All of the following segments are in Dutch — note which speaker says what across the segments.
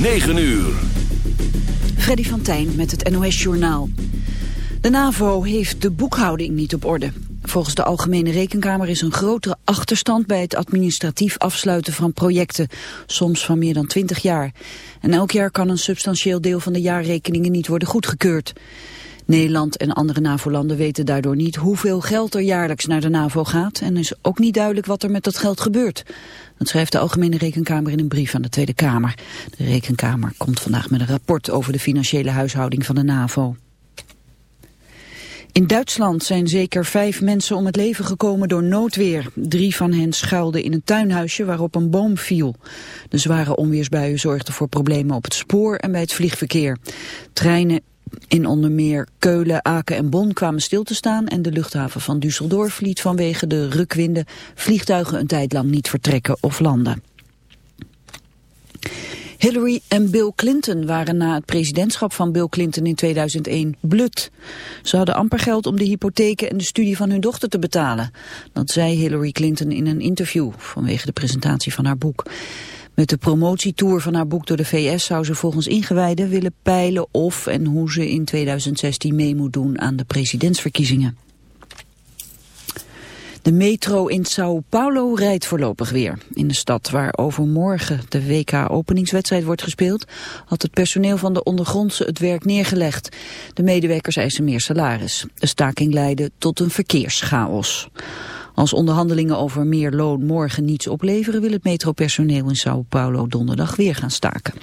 Speaker 1: 9 uur.
Speaker 2: Freddy van Tijn met het NOS Journaal. De NAVO heeft de boekhouding niet op orde. Volgens de Algemene Rekenkamer is een grotere achterstand bij het administratief afsluiten van projecten, soms van meer dan 20 jaar. En elk jaar kan een substantieel deel van de jaarrekeningen niet worden goedgekeurd. Nederland en andere NAVO-landen weten daardoor niet hoeveel geld er jaarlijks naar de NAVO gaat en is ook niet duidelijk wat er met dat geld gebeurt. Dat schrijft de Algemene Rekenkamer in een brief aan de Tweede Kamer. De Rekenkamer komt vandaag met een rapport over de financiële huishouding van de NAVO. In Duitsland zijn zeker vijf mensen om het leven gekomen door noodweer. Drie van hen schuilden in een tuinhuisje waarop een boom viel. De zware onweersbuien zorgden voor problemen op het spoor en bij het vliegverkeer. Treinen in onder meer Keulen, Aken en Bonn kwamen stil te staan en de luchthaven van Düsseldorf liet vanwege de rukwinden vliegtuigen een tijd lang niet vertrekken of landen. Hillary en Bill Clinton waren na het presidentschap van Bill Clinton in 2001 blut. Ze hadden amper geld om de hypotheken en de studie van hun dochter te betalen. Dat zei Hillary Clinton in een interview vanwege de presentatie van haar boek. Met de promotietour van haar boek door de VS zou ze volgens ingewijden willen peilen of en hoe ze in 2016 mee moet doen aan de presidentsverkiezingen. De metro in Sao Paulo rijdt voorlopig weer. In de stad waar overmorgen de WK-openingswedstrijd wordt gespeeld... had het personeel van de ondergrondse het werk neergelegd. De medewerkers eisen meer salaris. De staking leidde tot een verkeerschaos. Als onderhandelingen over meer loon morgen niets opleveren... wil het metropersoneel in Sao Paulo donderdag weer gaan staken.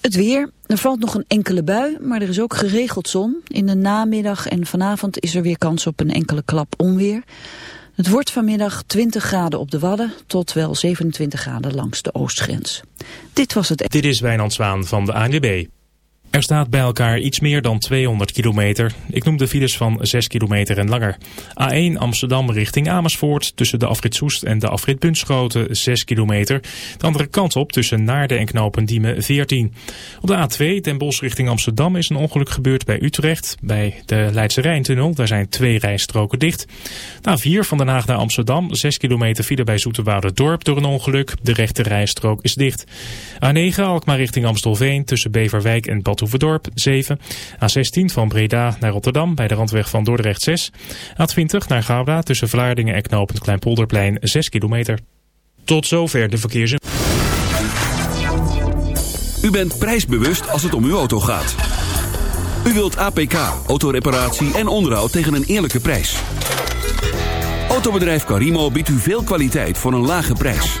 Speaker 2: Het weer. Er valt nog een enkele bui, maar er is ook geregeld zon. In de namiddag en vanavond is er weer kans op een enkele klap onweer. Het wordt vanmiddag 20 graden op de Wadden tot wel 27 graden langs de oostgrens. Dit was het...
Speaker 3: Dit is Wijnand Zwaan van de ANWB. Er staat bij elkaar iets meer dan 200 kilometer. Ik noem de files van 6 kilometer en langer. A1 Amsterdam richting Amersfoort tussen de afrit Soest en de afrit Bunschoten 6 kilometer. De andere kant op tussen Naarden en Knopendiemen 14. Op de A2 Den Bosch richting Amsterdam is een ongeluk gebeurd bij Utrecht. Bij de Leidse Rijntunnel, daar zijn twee rijstroken dicht. De A4 van Den Haag naar Amsterdam 6 kilometer file bij Dorp door een ongeluk. De rechte rijstrook is dicht. A9 Alkmaar richting Amstelveen tussen Beverwijk en Bad Hoeverdorp 7. A16 van Breda naar Rotterdam bij de randweg van Dordrecht 6. A20 naar Gouda tussen Vlaardingen en knooppunt Kleinpolderplein 6 kilometer. Tot zover de verkeers.
Speaker 1: U bent prijsbewust als het om uw auto gaat. U wilt APK, autoreparatie en onderhoud tegen een eerlijke prijs. Autobedrijf Carimo biedt u veel kwaliteit voor een lage prijs.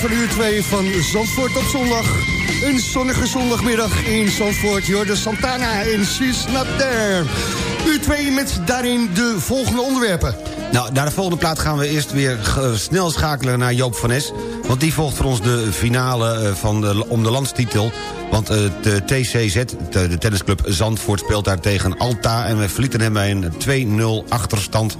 Speaker 4: Van uur 2 van Zandvoort op zondag. Een zonnige zondagmiddag in Zandvoort. Jorde Santana en She's Not There. Uur 2 met daarin de volgende onderwerpen.
Speaker 5: Nou, naar de volgende plaat gaan we eerst weer ge- snel schakelen naar Joop van Es. Want die volgt voor ons de finale eh, van de, om de landstitel. Want eh, de TCZ, de, de tennisclub Zandvoort, speelt daar tegen Alta... en we verlieten hem bij een 2-0 achterstand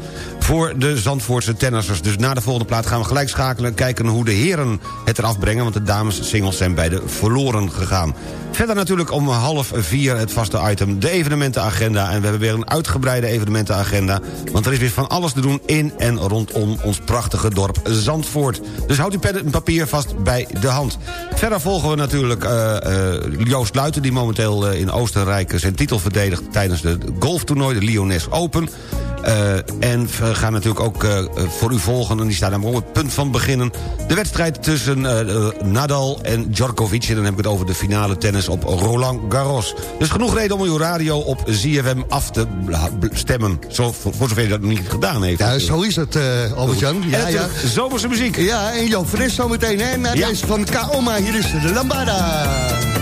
Speaker 5: voor de Zandvoortse tennissers. Dus na de volgende plaat gaan we gelijk schakelen... kijken hoe de heren het eraf brengen... want de dames singles zijn beide verloren gegaan. Verder natuurlijk om half vier het vaste item, de evenementenagenda. En we hebben weer een uitgebreide evenementenagenda... want er is weer van alles te doen in en rondom ons prachtige dorp Zandvoort. Dus houd uw pen en papier vast bij de hand. Verder volgen we natuurlijk eh, eh, Joost Luiten... die momenteel eh, in Oostenrijk zijn titel verdedigt... tijdens de golftoernooi, de Lyonnais Open... En we gaan natuurlijk ook voor u volgen... en die staat op het punt van beginnen... de wedstrijd tussen Nadal en Djokovic. En dan heb ik het over de finale tennis op Roland Garros. Dus genoeg reden om uw radio op ZFM af te stemmen. Zo, voor, zover je dat nog niet gedaan heeft.
Speaker 6: Ja, zo is het, Albert-Jan.
Speaker 5: Ja, ja. zomerse muziek.
Speaker 6: Ja, en Joop Fris zometeen, hè. Na ja. deze van Kaoma, hier is de Lambada.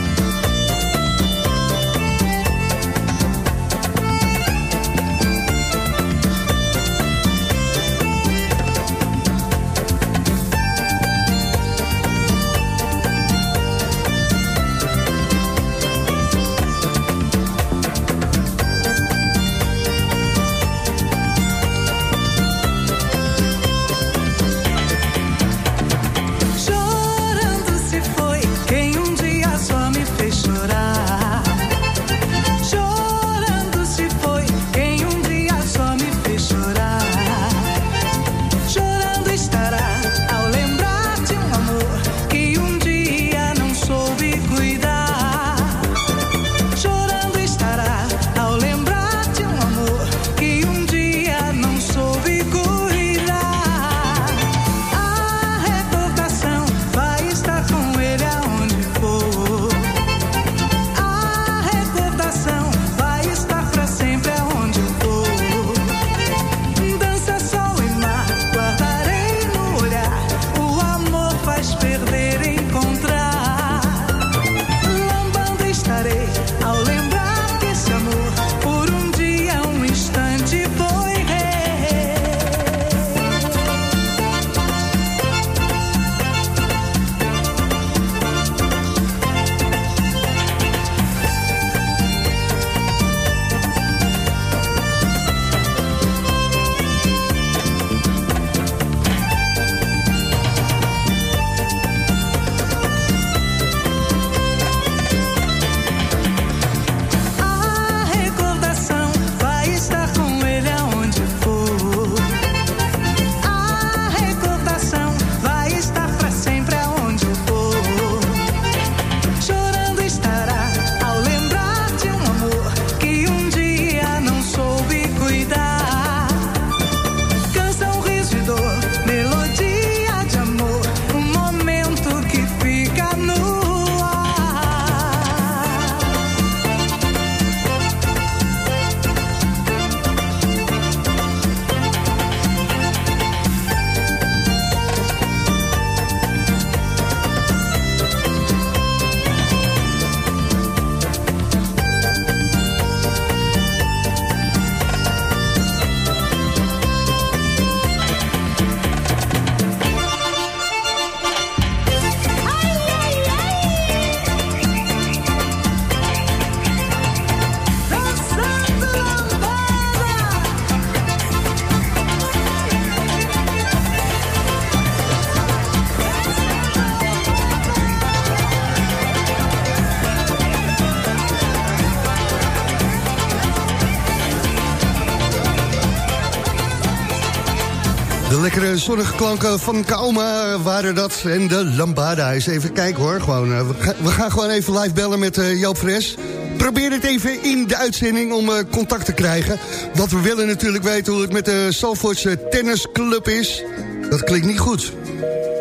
Speaker 6: Zonnige klanken van Kaoma waren dat. En de Lambada. Eens even kijken hoor. Gewoon, uh, we, ga, we, gaan gewoon even live bellen met uh, Joop Fres. Probeer het even in de uitzending om uh, contact te krijgen. Want we willen natuurlijk weten hoe het met de Salvoortse tennisclub is. Dat klinkt niet goed.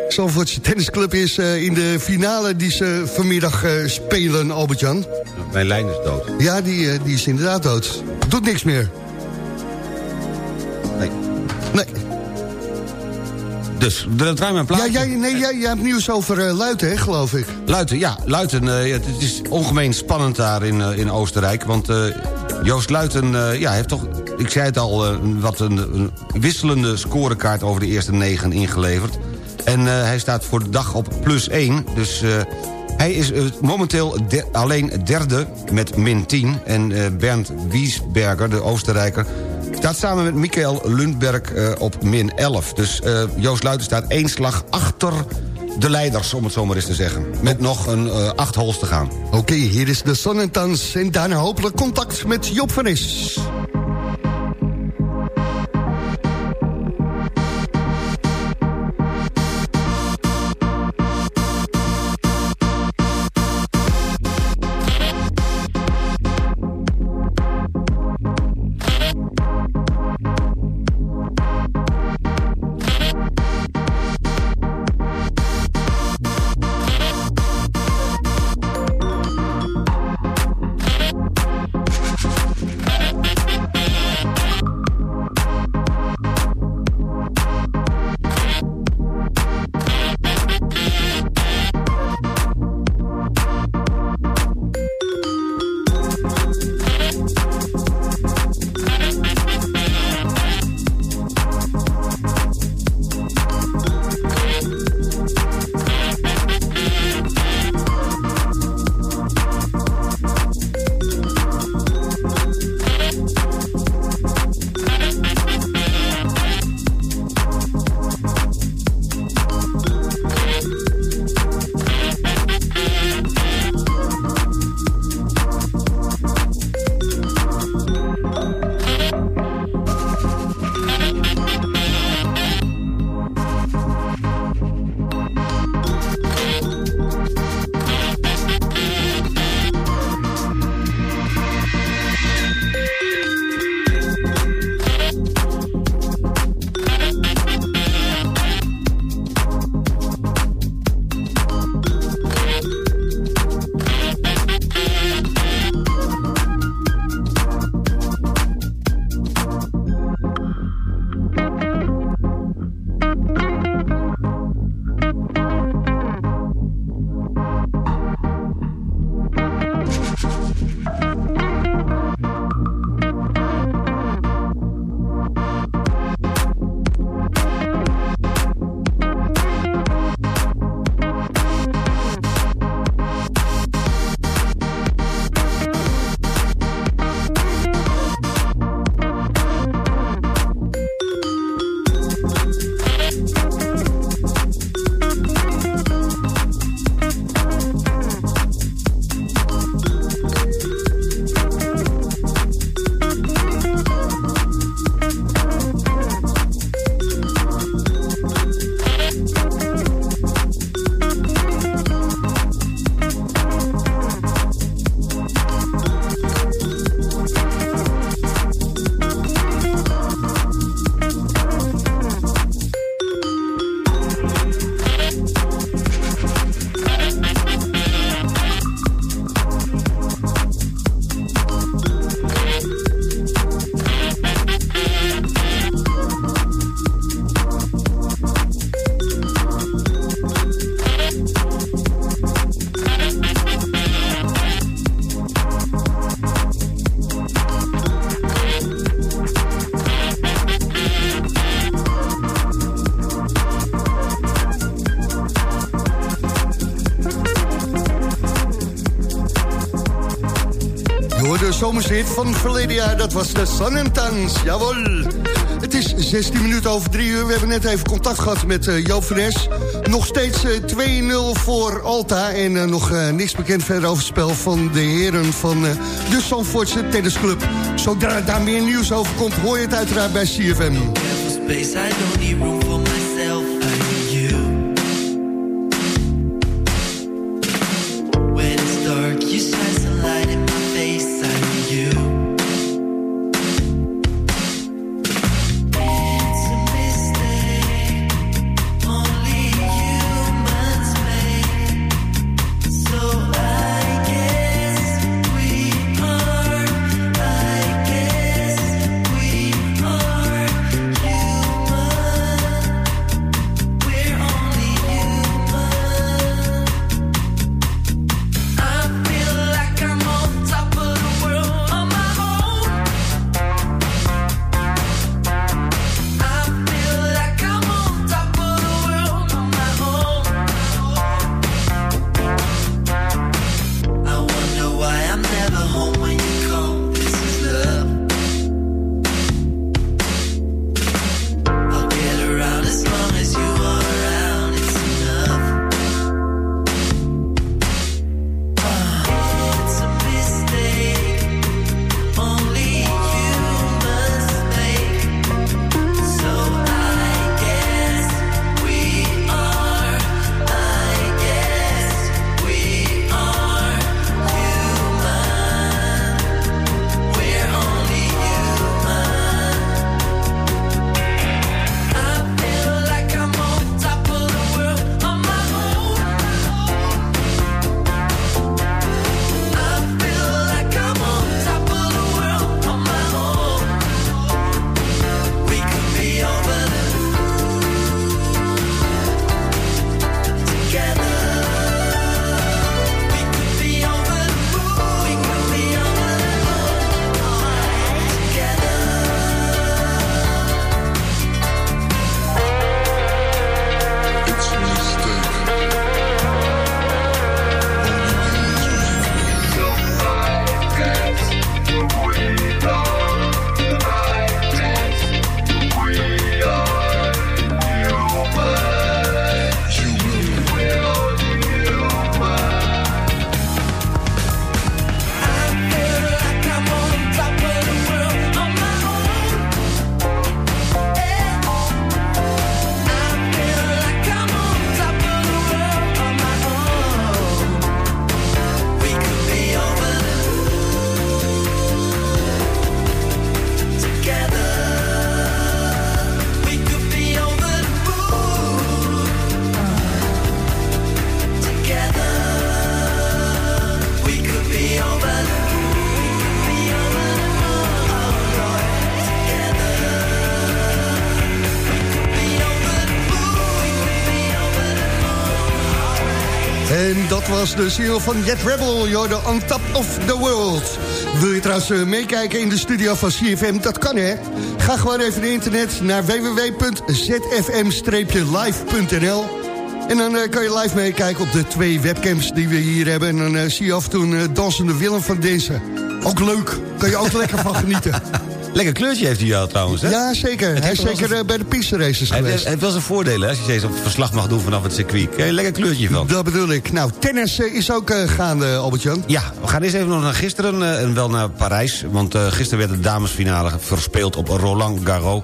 Speaker 6: Salvoortse tennisclub is in de finale die ze vanmiddag spelen, Albert-Jan.
Speaker 5: Mijn lijn is dood.
Speaker 6: Ja, die, die is inderdaad dood. Doet niks meer.
Speaker 5: Nee.
Speaker 6: Nee.
Speaker 5: Dus, dat ruim een plaatje.
Speaker 6: Ja, jij, nee, jij, jij hebt nieuws over uh, Luiten, hè, geloof ik.
Speaker 5: Luiten, ja. Luiten, uh, het is ongemeen spannend daar in, uh, in Oostenrijk. Want Joost Luiten ja, heeft toch, ik zei het al... wat een, een, wisselende scorekaart over de eerste negen ingeleverd. En hij staat voor de dag op plus 1. Dus hij is momenteel de, alleen derde met min 10. En Bernd Wiesberger, de Oostenrijker Staat samen met Michael Lundberg eh, op min 11. Dus eh, Joost Luiten staat één slag achter de leiders, om het zo maar eens te zeggen. Met nog een eh, acht holes te gaan.
Speaker 4: Oké, hier is de Sonnentans en daarna hopelijk contact met Job van Is. Jaar, dat was de Sun and Tans, jawel. Het is 16 minuten over 3 uur, we hebben net even contact gehad met uh, Joop. Nog steeds uh, 2-0 voor Alta en uh, nog niks bekend verder over het spel van de heren van de Zandvoortse Tennisclub. Zodra daar meer nieuws over komt, hoor je het uiteraard bij CFM. De single van Jet Rebel, you're the on top of the world. Wil je trouwens eh, meekijken in de studio van CFM? Dat kan hè. Ga gewoon even naar internet naar www.zfm-live.nl en dan eh, kan je live meekijken op de twee webcams die we hier hebben. En dan eh, zie je af en toe een dansende Willem van Dinsen. Ook leuk, kan je ook lekker van genieten.
Speaker 5: Lekker kleurtje heeft hij jou trouwens, hè?
Speaker 4: Ja, zeker. Hij is zeker eh, bij de piste races
Speaker 5: Hij
Speaker 4: geweest.
Speaker 5: hij heeft wel zijn voordelen, als je steeds op verslag mag doen vanaf het circuit. Krijg je een lekker kleurtje van.
Speaker 4: Dat bedoel ik. Nou, tennis eh, is ook eh, gaande, Albert-Jan.
Speaker 5: Ja, we gaan eerst even nog naar gisteren en wel naar Parijs. Want gisteren werd de damesfinale verspeeld op Roland Garros.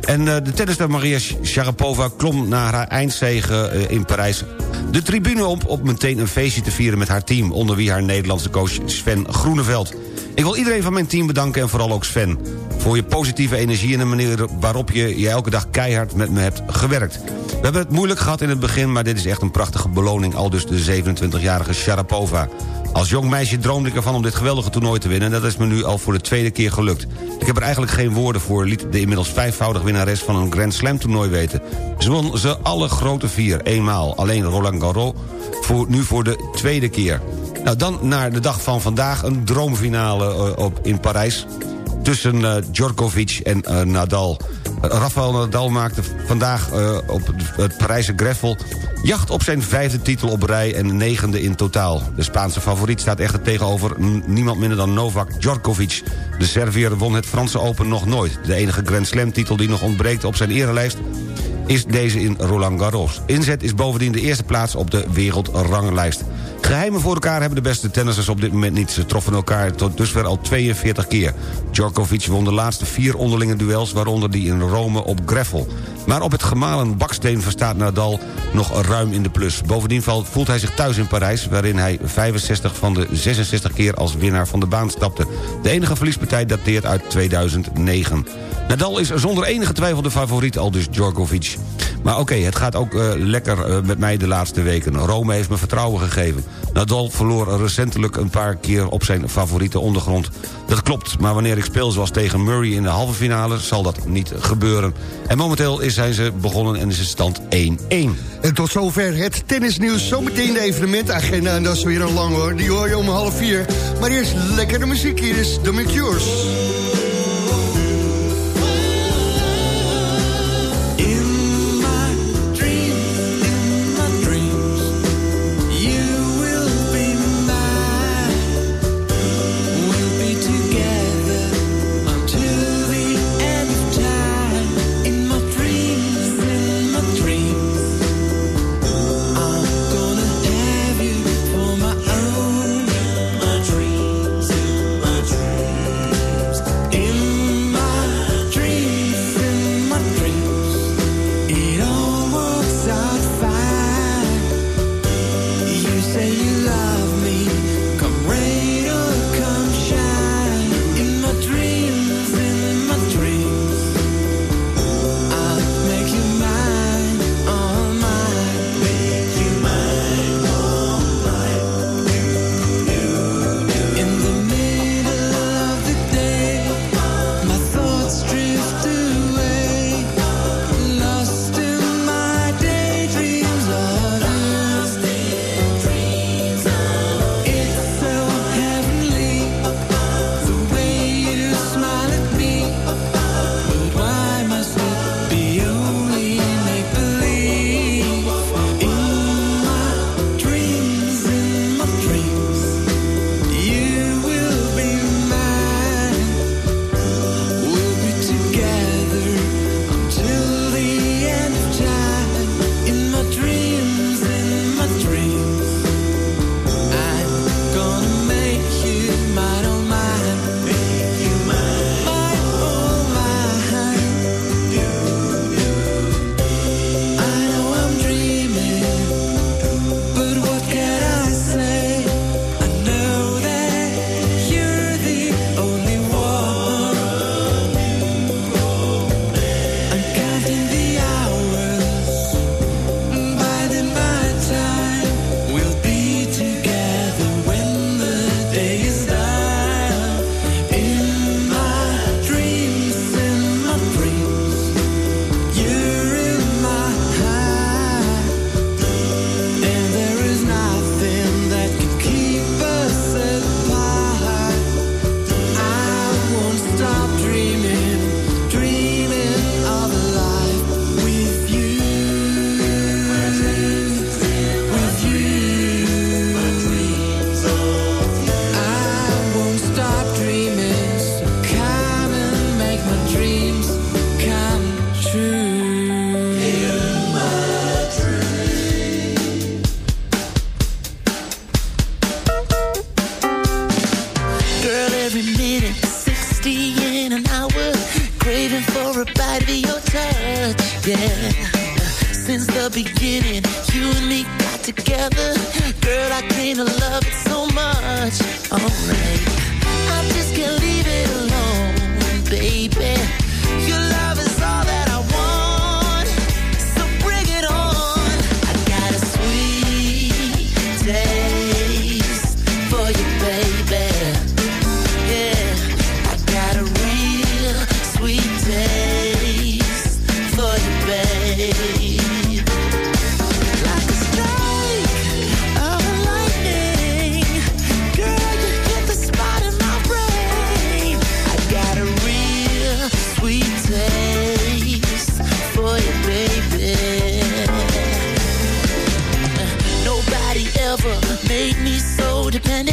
Speaker 5: En de tennister Maria Sharapova klom na haar eindzege in Parijs... de tribune op om meteen een feestje te vieren met haar team... onder wie haar Nederlandse coach Sven Groeneveld. Ik wil iedereen van mijn team bedanken en vooral ook Sven... voor je positieve energie en de manier waarop je, je elke dag keihard met me hebt gewerkt. We hebben het moeilijk gehad in het begin, maar dit is echt een prachtige beloning... al dus de 27-jarige Sharapova. Als jong meisje droomde ik ervan om dit geweldige toernooi te winnen... en dat is me nu al voor de tweede keer gelukt. Ik heb er eigenlijk geen woorden voor, liet de inmiddels vijfvoudig winnares... van een Grand Slam toernooi weten. Ze won ze alle grote vier, eenmaal. Alleen Roland Garros voor, nu voor de tweede keer. Nou, dan naar de dag van vandaag, een droomfinale eh, op, in Parijs... tussen eh, Djokovic en eh, Nadal. Rafael Nadal maakte vandaag eh, op het Parijse Greffel... jacht op zijn vijfde titel op rij en negende in totaal. De Spaanse favoriet staat echter tegenover niemand minder dan Novak Djokovic. De Serviër won het Franse Open nog nooit. De enige Grand Slam titel die nog ontbreekt op zijn erelijst is deze in Roland Garros. Inzet is bovendien de eerste plaats op de wereldranglijst. Geheimen voor elkaar hebben de beste tennissers op dit moment niet. Ze troffen elkaar tot dusver al 42 keer. Djokovic won de laatste vier onderlinge duels... waaronder die in Rome op Greffel. Maar op het gemalen baksteen verstaat Nadal nog ruim in de plus. Bovendien voelt hij zich thuis in Parijs... waarin hij 65 van de 66 keer als winnaar van de baan stapte. De enige verliespartij dateert uit 2009. Nadal is zonder enige twijfel de favoriet, al dus Djokovic. Maar oké, het gaat ook eh, lekker eh, met mij de laatste weken. Rome heeft me vertrouwen gegeven. Nadal verloor recentelijk een paar keer op zijn favoriete ondergrond. Dat klopt, maar wanneer ik speel zoals tegen Murray in de halve finale... zal dat niet gebeuren. En momenteel is zijn ze begonnen en is het stand 1-1.
Speaker 4: En tot zover het tennisnieuws. Zometeen de evenementagenda. En dat is weer een lang hoor. Die hoor je om half vier. Maar eerst lekkere muziek. Hier is The McCures.
Speaker 7: codependent.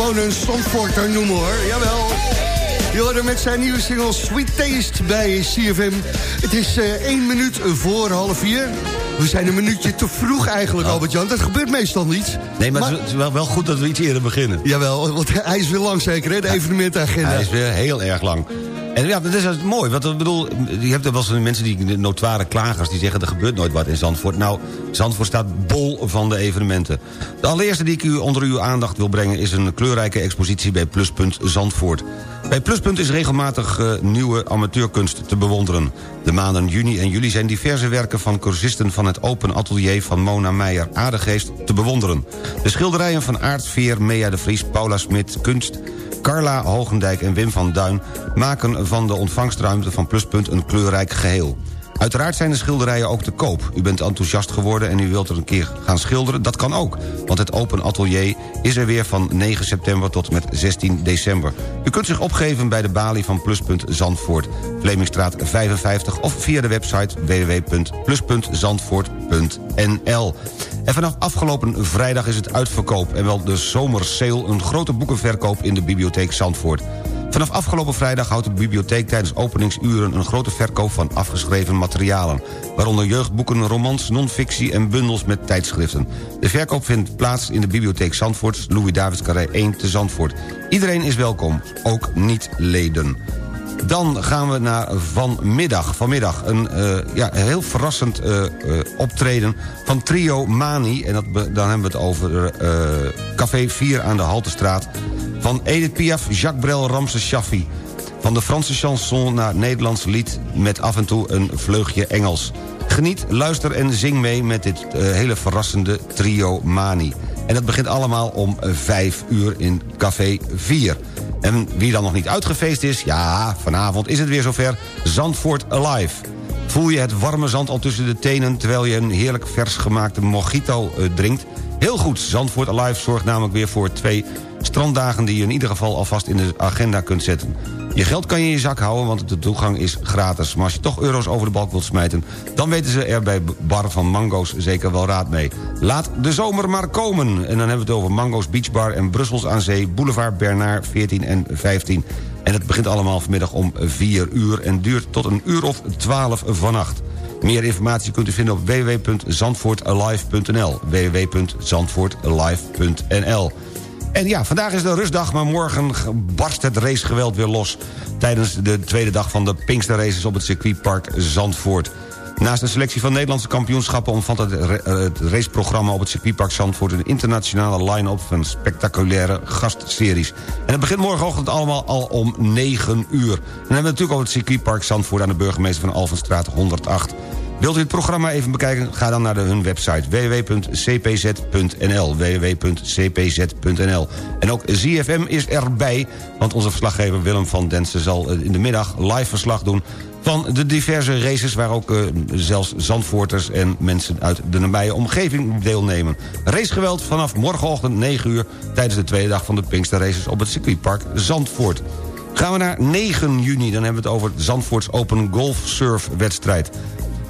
Speaker 7: Gewoon een Zandvoorter noemen hoor. Jawel. Je hoorde met zijn nieuwe single Sweet Taste bij CFM. Het is eh één minuut voor half vier. We zijn een minuutje te vroeg eigenlijk, Albert-Jan. Dat gebeurt meestal niet.
Speaker 5: Nee, maar, het is wel, wel goed dat we iets eerder beginnen.
Speaker 7: Jawel, want hij is weer lang zeker, hè? De evenementagenda.
Speaker 5: Hij is weer heel erg lang. En ja, dat is mooi. Want ik bedoel, je hebt er wel eens mensen die notoire klagers die zeggen er gebeurt nooit wat in Zandvoort. Nou, Zandvoort staat bol van de evenementen. De allereerste die ik u onder uw aandacht wil brengen is een kleurrijke expositie bij Pluspunt Zandvoort. Bij Pluspunt is regelmatig eh, nieuwe amateurkunst te bewonderen. De maanden juni en juli zijn diverse werken van cursisten van het Open Atelier van Mona Meijer Aardegeest te bewonderen. De schilderijen van Aart Veer, Mea de Vries, Paula Smit, Kunst Carla Hogendijk en Wim van Duin maken van de ontvangstruimte van Pluspunt een kleurrijk geheel. Uiteraard zijn de schilderijen ook te koop. U bent enthousiast geworden en u wilt er een keer gaan schilderen? Dat kan ook, want het Open Atelier is er weer van 9 september tot met 16 december. U kunt zich opgeven bij de balie van Pluspunt Zandvoort. Vlemingstraat 55 of via de website www.plus.zandvoort.nl. En vanaf afgelopen vrijdag is het uitverkoop... en wel de zomersale, een grote boekenverkoop in de bibliotheek Zandvoort. Vanaf afgelopen vrijdag houdt de bibliotheek tijdens openingsuren... een grote verkoop van afgeschreven materialen. Waaronder jeugdboeken, romans, non-fictie en bundels met tijdschriften. De verkoop vindt plaats in de bibliotheek Zandvoort... Louis Davids Carré 1 te Zandvoort. Iedereen is welkom, ook niet-leden. Dan gaan we naar vanmiddag. Vanmiddag een eh, ja, heel verrassend eh, eh, optreden van Trio Mani. En dat, dan hebben we het over Café 4 aan de Haltestraat. Van Edith Piaf, Jacques Brel, Ramses Shaffi. Van de Franse chanson naar Nederlands lied... met af en toe een vleugje Engels. Geniet, luister en zing mee met dit hele verrassende Trio Mani. En dat begint allemaal om eh, vijf uur in Café 4. En wie dan nog niet uitgefeest is, ja, vanavond is het weer zover. Zandvoort Alive. Voel je het warme zand al tussen de tenen... terwijl je een heerlijk vers gemaakte mojito eh, drinkt... Heel goed, Zandvoort Alive zorgt namelijk weer voor twee stranddagen... die je in ieder geval alvast in de agenda kunt zetten. Je geld kan je in je zak houden, want de toegang is gratis. Maar als je toch euro's over de balk wilt smijten... dan weten ze er bij Bar van Mango's zeker wel raad mee. Laat de zomer maar komen. En dan hebben we het over Mango's Beach Bar en Brussels aan Zee... Boulevard Bernard 14 en 15. En het begint allemaal vanmiddag om 4 uur... en duurt tot een uur of 12 vannacht. Meer informatie kunt u vinden op www.zandvoortalive.nl www.zandvoortalive.nl en ja, vandaag is de rustdag, maar morgen barst het racegeweld weer los... tijdens de tweede dag van de Pinkster Races op het circuitpark Zandvoort. Naast de selectie van Nederlandse kampioenschappen... omvat het, het raceprogramma op het circuitpark Zandvoort... een internationale line-up van spectaculaire gastseries. En het begint morgenochtend allemaal al om 9 uur. En dan hebben we natuurlijk over het circuitpark Zandvoort... aan de burgemeester van Alvenstraat 108. Wilt u het programma even bekijken? Ga dan naar hun website www.cpz.nl www.cpz.nl En ook ZFM is erbij, want onze verslaggever Willem van Densen... zal in de middag live verslag doen van de diverse races... waar ook uh, zelfs Zandvoorters en mensen uit de nabije omgeving deelnemen. Racegeweld vanaf morgenochtend 9 uur... tijdens de tweede dag van de Pinkster Races op het circuitpark Zandvoort. Gaan we naar 9 juni, dan hebben we het over het Zandvoorts Open Golf Surf wedstrijd.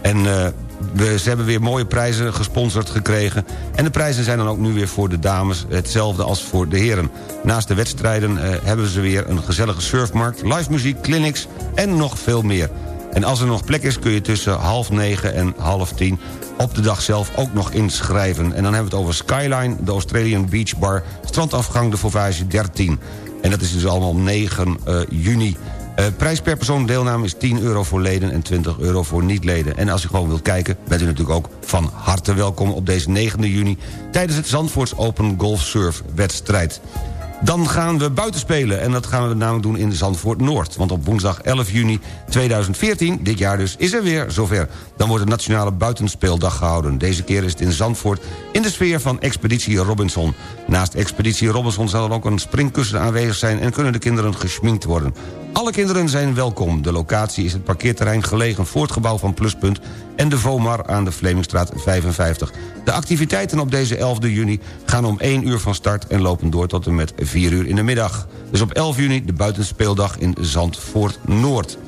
Speaker 5: En uh, we, ze hebben weer mooie prijzen gesponsord gekregen. En de prijzen zijn dan ook nu weer voor de dames hetzelfde als voor de heren. Naast de wedstrijden uh, hebben ze weer een gezellige surfmarkt... live muziek, clinics en nog veel meer. En als er nog plek is kun je tussen half negen en half tien... op de dag zelf ook nog inschrijven. En dan hebben we het over Skyline, de Australian Beach Bar... strandafgang de Fauvage 13. En dat is dus allemaal 9 uh, juni... Uh, prijs per persoon deelname is 10 euro voor leden en 20 euro voor niet-leden. En als u gewoon wilt kijken, bent u natuurlijk ook van harte welkom... op deze 9 juni tijdens het Zandvoorts Open Golf Surf wedstrijd. Dan gaan we buiten spelen en dat gaan we namelijk doen in Zandvoort Noord. Want op woensdag 11 juni 2014, dit jaar dus, is er weer zover. Dan wordt de Nationale Buitenspeeldag gehouden. Deze keer is het in Zandvoort in de sfeer van Expeditie Robinson. Naast Expeditie Robinson zal er ook een springkussen aanwezig zijn... en kunnen de kinderen geschminkt worden. Alle kinderen zijn welkom. De locatie is het parkeerterrein gelegen voor het gebouw van Pluspunt... en de VOMAR aan de Vlemingstraat 55. De activiteiten op deze 11 juni gaan om 1 uur van start... en lopen door tot en met 4 uur in de middag. Dus op 11 juni de buitenspeeldag in Zandvoort Noord.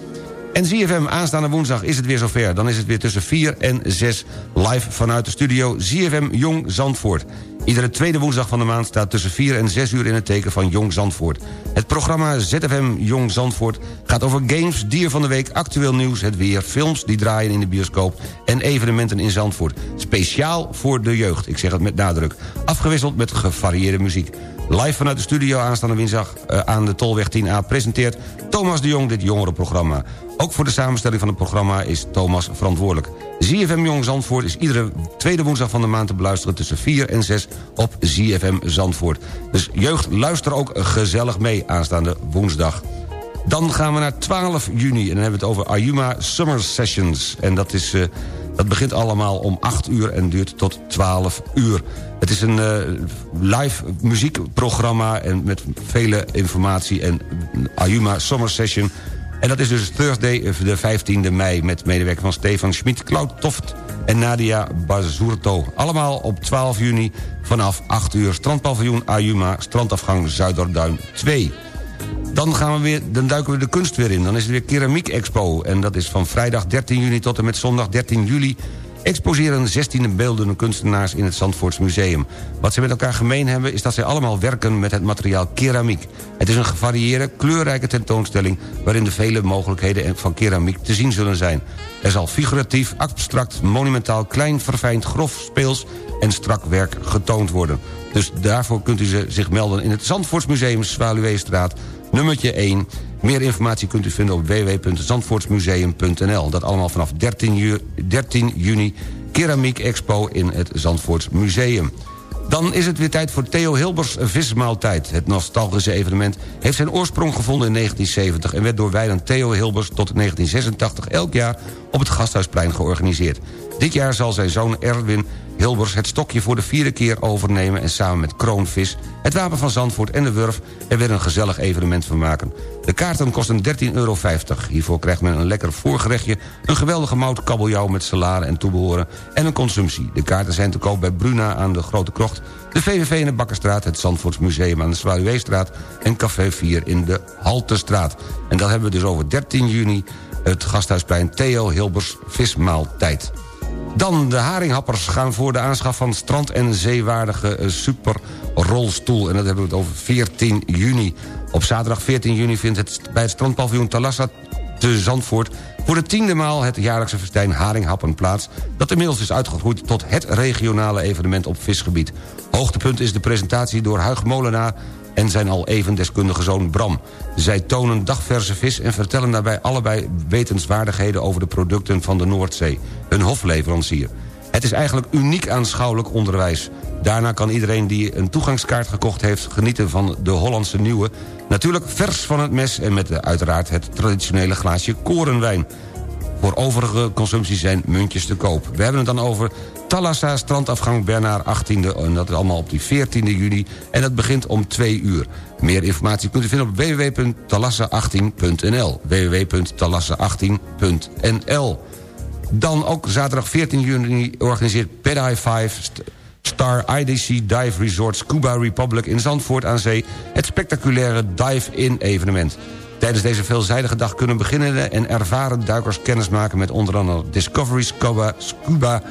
Speaker 5: En ZFM aanstaande woensdag is het weer zover. Dan is het weer tussen 4 en 6 live vanuit de studio ZFM Jong Zandvoort. Iedere tweede woensdag van de maand staat tussen 4 en 6 uur in het teken van Jong Zandvoort. Het programma ZFM Jong Zandvoort gaat over games, dier van de week, actueel nieuws, het weer, films die draaien in de bioscoop en evenementen in Zandvoort. Speciaal voor de jeugd, ik zeg het met nadruk. Afgewisseld met gevarieerde muziek. Live vanuit de studio aanstaande woensdag uh, aan de Tolweg 10A presenteert Thomas de Jong dit jongerenprogramma. Ook voor de samenstelling van het programma is Thomas verantwoordelijk. ZFM Jong Zandvoort is iedere tweede woensdag van de maand te beluisteren... tussen 4 en 6 op ZFM Zandvoort. Dus jeugd, luister ook gezellig mee aanstaande woensdag. Dan gaan we naar 12 juni en dan hebben we het over Ayuma Summer Sessions. En dat, is, uh, dat begint allemaal om 8 uur en duurt tot 12 uur. Het is een uh, live muziekprogramma en met vele informatie... en Ayuma Summer Session... En dat is dus Thursday eh, de 15e mei... met medewerking van Stefan Schmid, Cloud Toft en Nadia Bazurto. Allemaal op 12 juni vanaf 8 uur. Strandpaviljoen Ayuma, strandafgang Zuiderduin 2. Dan, gaan we weer, dan duiken we de kunst weer in. Dan is het weer Keramiek Expo. En dat is van vrijdag 13 juni tot en met zondag 13 juli exposeren 16 beeldende kunstenaars in het Zandvoorts Museum. Wat ze met elkaar gemeen hebben is dat zij allemaal werken met het materiaal keramiek. Het is een gevarieerde, kleurrijke tentoonstelling... waarin de vele mogelijkheden van keramiek te zien zullen zijn. Er zal figuratief, abstract, monumentaal, klein, verfijnd, grof, speels en strak werk getoond worden. Dus daarvoor kunt u zich melden in het Zandvoortsmuseum Zwaluweestraat, nummertje 1... Meer informatie kunt u vinden op www.zandvoortsmuseum.nl. Dat allemaal vanaf 13, ju 13 juni Keramiek Expo in het Zandvoorts Museum. Dan is het weer tijd voor Theo Hilbers Vismaaltijd. Het nostalgische evenement heeft zijn oorsprong gevonden in 1970... en werd door wijlen Theo Hilbers tot 1986 elk jaar op het Gasthuisplein georganiseerd. Dit jaar zal zijn zoon Erwin Hilbers het stokje voor de vierde keer overnemen... en samen met Kroonvis, het Wapen van Zandvoort en de Wurf... er weer een gezellig evenement van maken. De kaarten kosten 13,50 euro. Hiervoor krijgt men een lekker voorgerechtje... een geweldige mout kabeljauw met salade en toebehoren... en een consumptie. De kaarten zijn te koop bij Bruna aan de Grote Krocht... de VVV in de Bakkerstraat, het Zandvoorts Museum aan de Zwaluweestraat... en Café 4 in de Haltestraat. En dat hebben we dus over 13 juni... het gasthuisplein Theo Hilbers Vismaaltijd. Dan de haringhappers gaan voor de aanschaf van strand- en zeewaardige eh, superrolstoel. En dat hebben we het over 14 juni. Op zaterdag 14 juni vindt het bij het strandpaviljoen Talassa te Zandvoort... voor de tiende maal het jaarlijkse festijn Haringhappen plaats... dat inmiddels is uitgegroeid tot het regionale evenement op visgebied. Hoogtepunt is de presentatie door Huig Molenaar en zijn al even deskundige zoon Bram. Zij tonen dagverse vis en vertellen daarbij allebei wetenswaardigheden... over de producten van de Noordzee, hun hofleverancier. Het is eigenlijk uniek aanschouwelijk onderwijs. Daarna kan iedereen die een toegangskaart gekocht heeft... genieten van de Hollandse nieuwe. Natuurlijk vers van het mes en met eh, uiteraard het traditionele glaasje korenwijn. Voor overige consumptie zijn muntjes te koop. We hebben het dan over Talassa, strandafgang Bernard 18e... en dat is allemaal op die 14e juli en dat begint om 2 uur. Meer informatie kunt u vinden op www.talassa18.nl www.talassa18.nl Dan ook zaterdag 14 juni organiseert Ped High Five... st- Star IDC Dive Resort Scuba Republic in Zandvoort aan Zee... het spectaculaire Dive-In evenement. Tijdens deze veelzijdige dag kunnen beginnende en ervaren duikers kennismaken... met onder andere Discovery Scuba, Scuba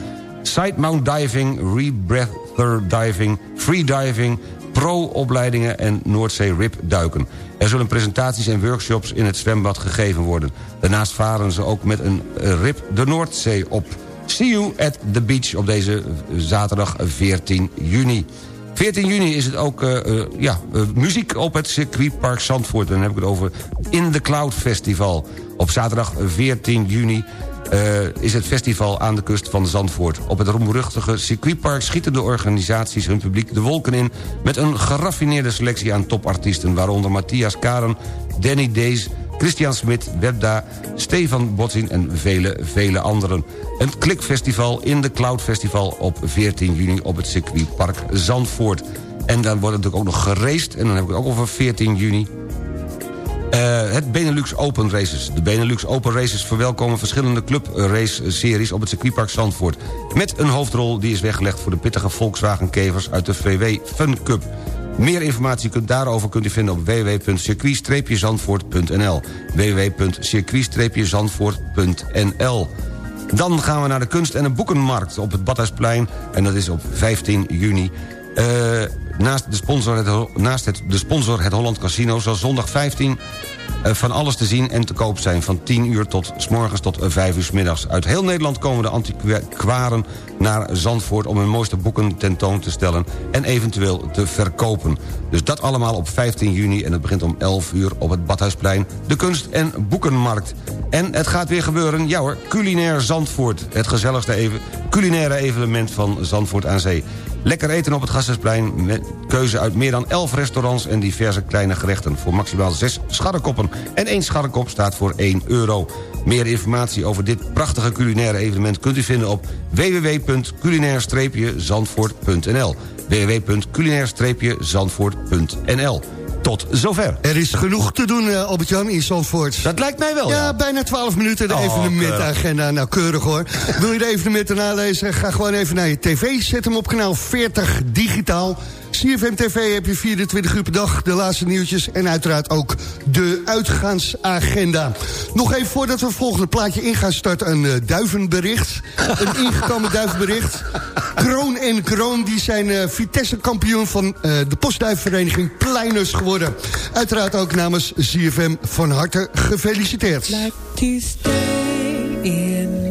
Speaker 5: Side Mount Diving, Rebreather Diving, Free Diving... pro-opleidingen en Noordzee Rip duiken. Er zullen presentaties en workshops in het zwembad gegeven worden. Daarnaast varen ze ook met een Rip de Noordzee op. See you at the beach op deze zaterdag 14 juni. 14 juni is het ook eh, eh, ja, eh, muziek op het circuitpark Zandvoort. Dan heb ik het over In the Cloud Festival. Op zaterdag 14 juni eh, is het festival aan de kust van Zandvoort. Op het roemruchtige circuitpark schieten de organisaties hun publiek de wolken in... met een geraffineerde selectie aan topartiesten... waaronder Matthias Karen, Danny Dees, Christian Smit, Webda, Stefan Botzin en vele, vele anderen. Een klikfestival in de Cloud Festival op 14 juni op het circuitpark Zandvoort. En dan wordt het natuurlijk ook nog geraced, en dan heb ik het ook over 14 juni... Eh, het Benelux Open Races. De Benelux Open Races verwelkomen verschillende clubrace-series op het circuitpark Zandvoort. Met een hoofdrol die is weggelegd voor de pittige Volkswagen-kevers uit de VW Fun Cup. Meer informatie kunt, daarover kunt u vinden op www.circuit-zandvoort.nl www.circuit-zandvoort.nl Dan gaan we naar de kunst- en de boekenmarkt op het Badhuisplein. En dat is op 15 juni. Eh, naast, de sponsor het, naast het, de sponsor het Holland Casino zal zondag 15 eh, van alles te zien en te koop zijn. Van 10 uur tot s morgens tot eh, 5 uur s middags. Uit heel Nederland komen de antiquaren naar Zandvoort... om hun mooiste boeken tentoon te stellen en eventueel te verkopen. Dus dat allemaal op 15 juni en het begint om 11 uur op het Badhuisplein. De kunst- en boekenmarkt. En het gaat weer gebeuren, ja hoor, culinair Zandvoort. Het gezelligste culinaire evenement van Zandvoort aan Zee. Lekker eten op het Gasthuisplein met keuze uit meer dan 11 restaurants... en diverse kleine gerechten voor maximaal 6 scharrekoppen. En één scharrekop staat voor 1 euro. Meer informatie over dit prachtige culinaire evenement... kunt u vinden op www.culinair-zandvoort.nl www.culinair-zandvoort.nl Tot zover.
Speaker 4: Er is genoeg te doen, eh, Albert-Jan, in Zandvoort.
Speaker 5: Dat lijkt mij wel,
Speaker 4: Ja,
Speaker 5: ja.
Speaker 4: bijna 12 minuten de
Speaker 5: Oh,
Speaker 4: evenementagenda. Nou, keurig hoor. Wil je de evenementen nalezen? Ga gewoon even naar je tv. Zet hem op kanaal 40 digitaal. CFM TV heb je 24 uur per dag de laatste nieuwtjes... en uiteraard ook de uitgaansagenda. Nog even voordat we het volgende plaatje in gaan starten... een eh, duivenbericht. een ingekomen duivenbericht. Kroon en Kroon die zijn eh, Vitesse-kampioen van eh, de postduifvereniging Pleiners geworden. Uiteraard ook namens CFM van harte gefeliciteerd.
Speaker 8: like to stay in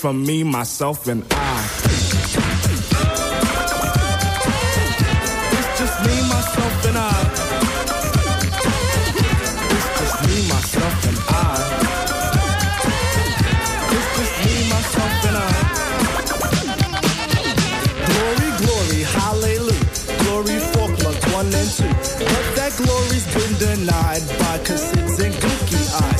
Speaker 9: from me, myself, and I. It's just me, myself, and I. It's just me, myself, and I. It's just me, myself, and I. Glory, glory, hallelujah. Glory for plugs one and two. But that glory's been denied by cassettes and gookie eyes.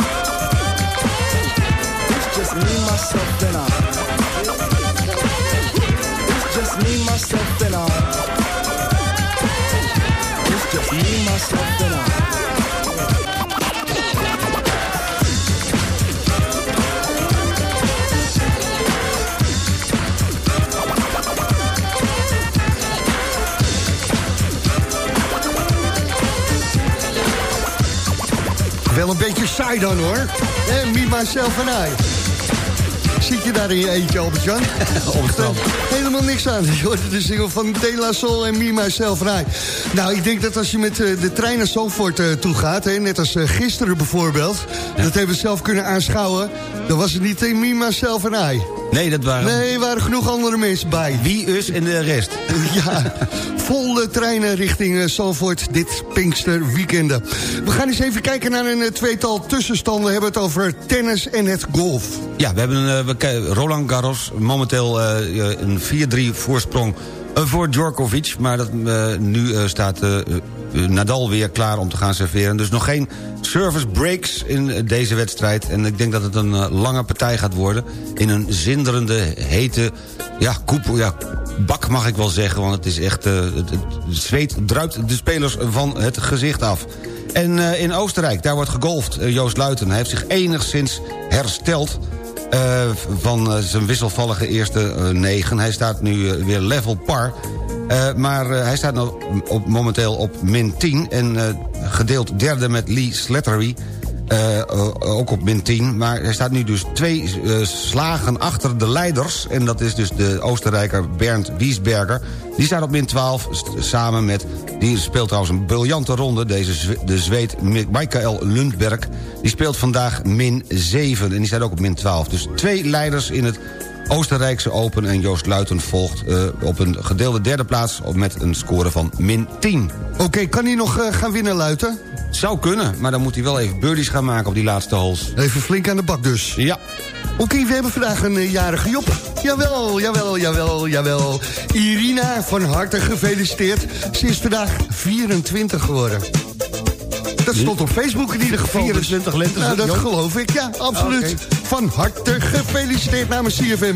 Speaker 9: Just me, myself, and I. It's just me, myself, and I. It's just me, myself, and I.
Speaker 4: Wel een beetje saai dan hoor. En me, myself en I. Zit je daar in je eentje, Albert-Jan?
Speaker 5: Opstand.
Speaker 4: Helemaal niks aan. Je hoort de single van De La Soul en Me, Myself en I. Nou, ik denk dat als je met eh, de trein naar Zandvoort eh, toe gaat... Hè, net als eh, gisteren bijvoorbeeld... dat hebben we zelf kunnen aanschouwen... dan was het niet eh, Me, Myself en I.
Speaker 5: Nee, dat waren...
Speaker 4: Nee, er waren genoeg andere mensen bij.
Speaker 5: Wie, us en de rest.
Speaker 4: Ja, volle treinen richting eh, Zandvoort dit Pinkster weekenden. We gaan eens even kijken naar een eh, tweetal tussenstanden. We hebben het over tennis en het golf.
Speaker 5: Ja, we hebben eh, we Roland Garros, momenteel eh, een 4-3 voorsprong eh, voor Djokovic. Maar dat, eh, nu eh, staat eh, eh, Nadal weer klaar om te gaan serveren. Dus nog geen service breaks in deze wedstrijd. En ik denk dat het een eh, lange partij gaat worden. In een zinderende, hete ja, koep, ja, bak mag ik wel zeggen. Want het is echt, eh, het, zweet druipt de spelers van het gezicht af. En eh, in Oostenrijk, daar wordt gegolfd. Joost Luiten hij heeft zich enigszins hersteld... van zijn wisselvallige eerste negen. Hij staat nu weer level par. Eh, maar eh, hij staat nog op, momenteel op min 10. En eh, gedeeld derde met Lee Slattery. ook op min 10. Maar hij staat nu dus twee slagen achter de leiders. En dat is dus de Oostenrijker Bernd Wiesberger. Die staat op min 12 st- samen met... Die speelt trouwens een briljante ronde. Deze de Zweed Mi- Michael Lundberg. Die speelt vandaag min 7. En die staat ook op min 12. Dus twee leiders in het Oostenrijkse Open. En Joost Luiten volgt eh, op een gedeelde derde plaats... met een score van min 10.
Speaker 4: Oké, kan hij nog eh, gaan winnen, Luiten?
Speaker 5: Zou kunnen, maar dan moet hij wel even birdies gaan maken op die laatste holes.
Speaker 4: Even flink aan de bak dus.
Speaker 5: Ja.
Speaker 4: Oké, we hebben vandaag een eh, jarige Job. Jawel, jawel, jawel, jawel. Irina, van harte gefeliciteerd. Ze is vandaag 24 geworden. Dat stond op Facebook in ieder geval.
Speaker 5: 24 lentes,
Speaker 4: Nou, dat
Speaker 5: jong.
Speaker 4: geloof ik, ja, absoluut.
Speaker 5: Oké.
Speaker 4: Van harte gefeliciteerd namens CFM.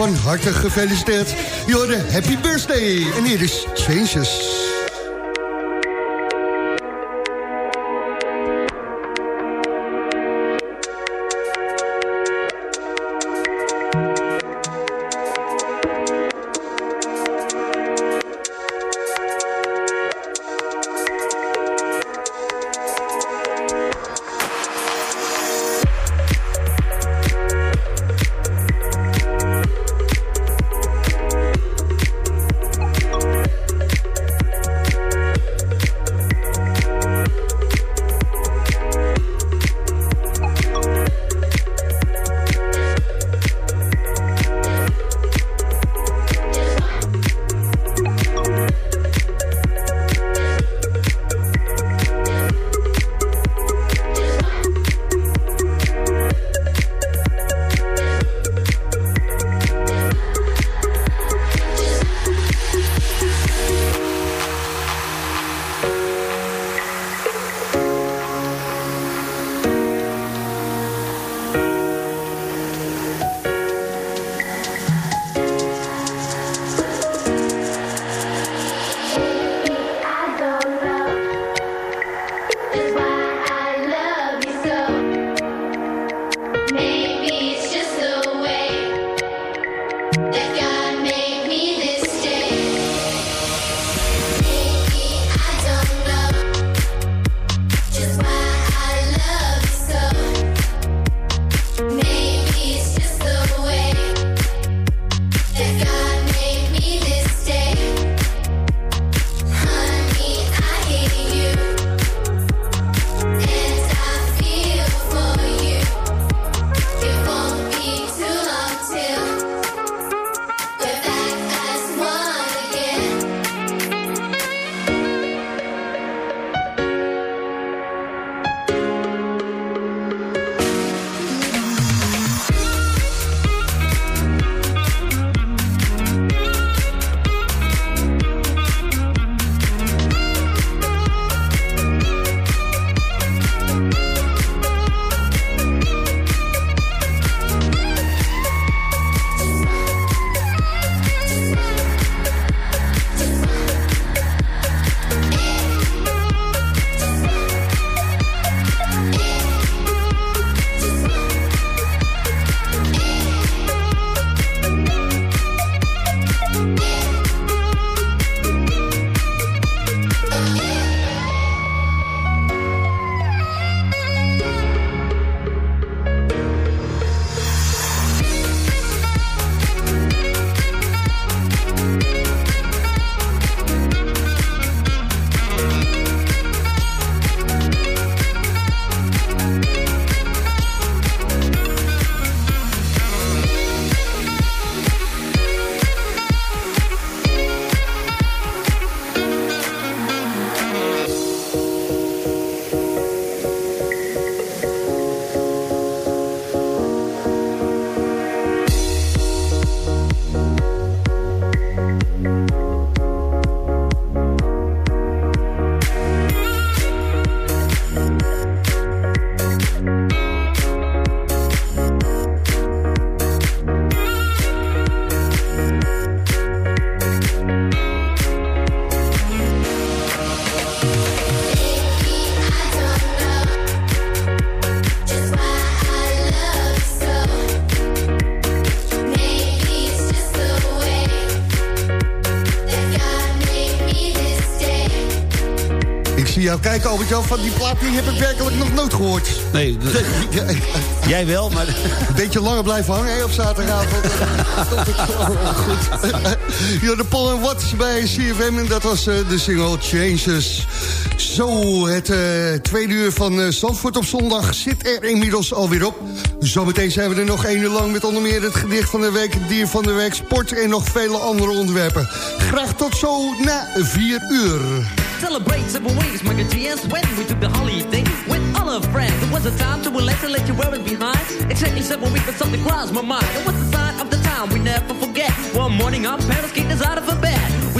Speaker 4: Van harte gefeliciteerd. Jorde, happy birthday. En hier is Changes. Jou kijken, Albert-Jan, van die plaat die heb ik werkelijk nog nooit gehoord.
Speaker 5: Nee, jij wel, maar...
Speaker 4: Een beetje langer blijven hangen hè, op zaterdagavond. Goed. Ja, de Paul en Watts bij CFM en dat was eh, de single Changes. Zo, het eh, tweede uur van Zandvoort op zondag zit er inmiddels alweer op. Zometeen zijn we er nog één uur lang met onder meer het gedicht van de week, het dier van de week, sport en nog vele andere onderwerpen. Graag tot zo na vier uur.
Speaker 10: Celebrate several ways, my years when we took the holiday with all our friends. It was a time to relax and let you wear it behind. Exactly seven weeks, but something crossed my mind. It was the sign of the time we never forget. One morning, our parents kicked us out of bed. We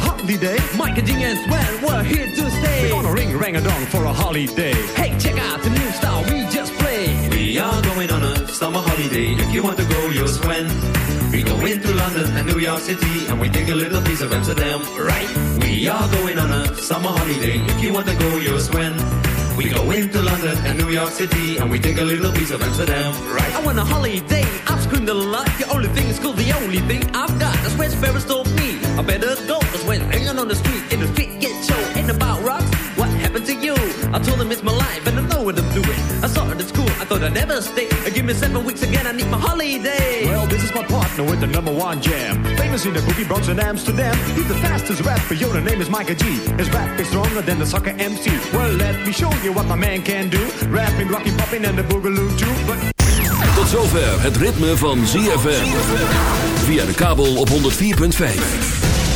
Speaker 11: holiday.
Speaker 10: Mike and G and Sven, we're here to stay.
Speaker 11: We're gonna ring rang a dong for a holiday.
Speaker 10: Hey, check out the new style we just played.
Speaker 12: We are going on a summer holiday. If you want to go, you'll swim. We go into London and New York City and we take a little piece of Amsterdam, right? We are going on a summer holiday. If you want to go, you'll swim. We go into London and New York City and we take a little piece of Amsterdam, right?
Speaker 10: I want a holiday, I've screamed a lot. The only thing is cool, the only thing I've got. That's where Ferris told me. I better go, that's when hanging on the street, in the street get show. Ain't about rocks, what happened to you? I told him it's my life and I know what I'm doing. I saw it at school, I thought I'd never stay. Give me seven weeks again, I need my holiday.
Speaker 11: Well, this is my partner with the number one jam. Famous in the boogie Bronx and Amsterdam. He's the fastest rapper, yo, the name is Micah G. His rap is stronger than the soccer MC. Well, let me show you what my man can do. Rapping, rocking, popping and the boogaloo too. But
Speaker 1: Tot zover het ritme van ZFM. Via de kabel op 104.5.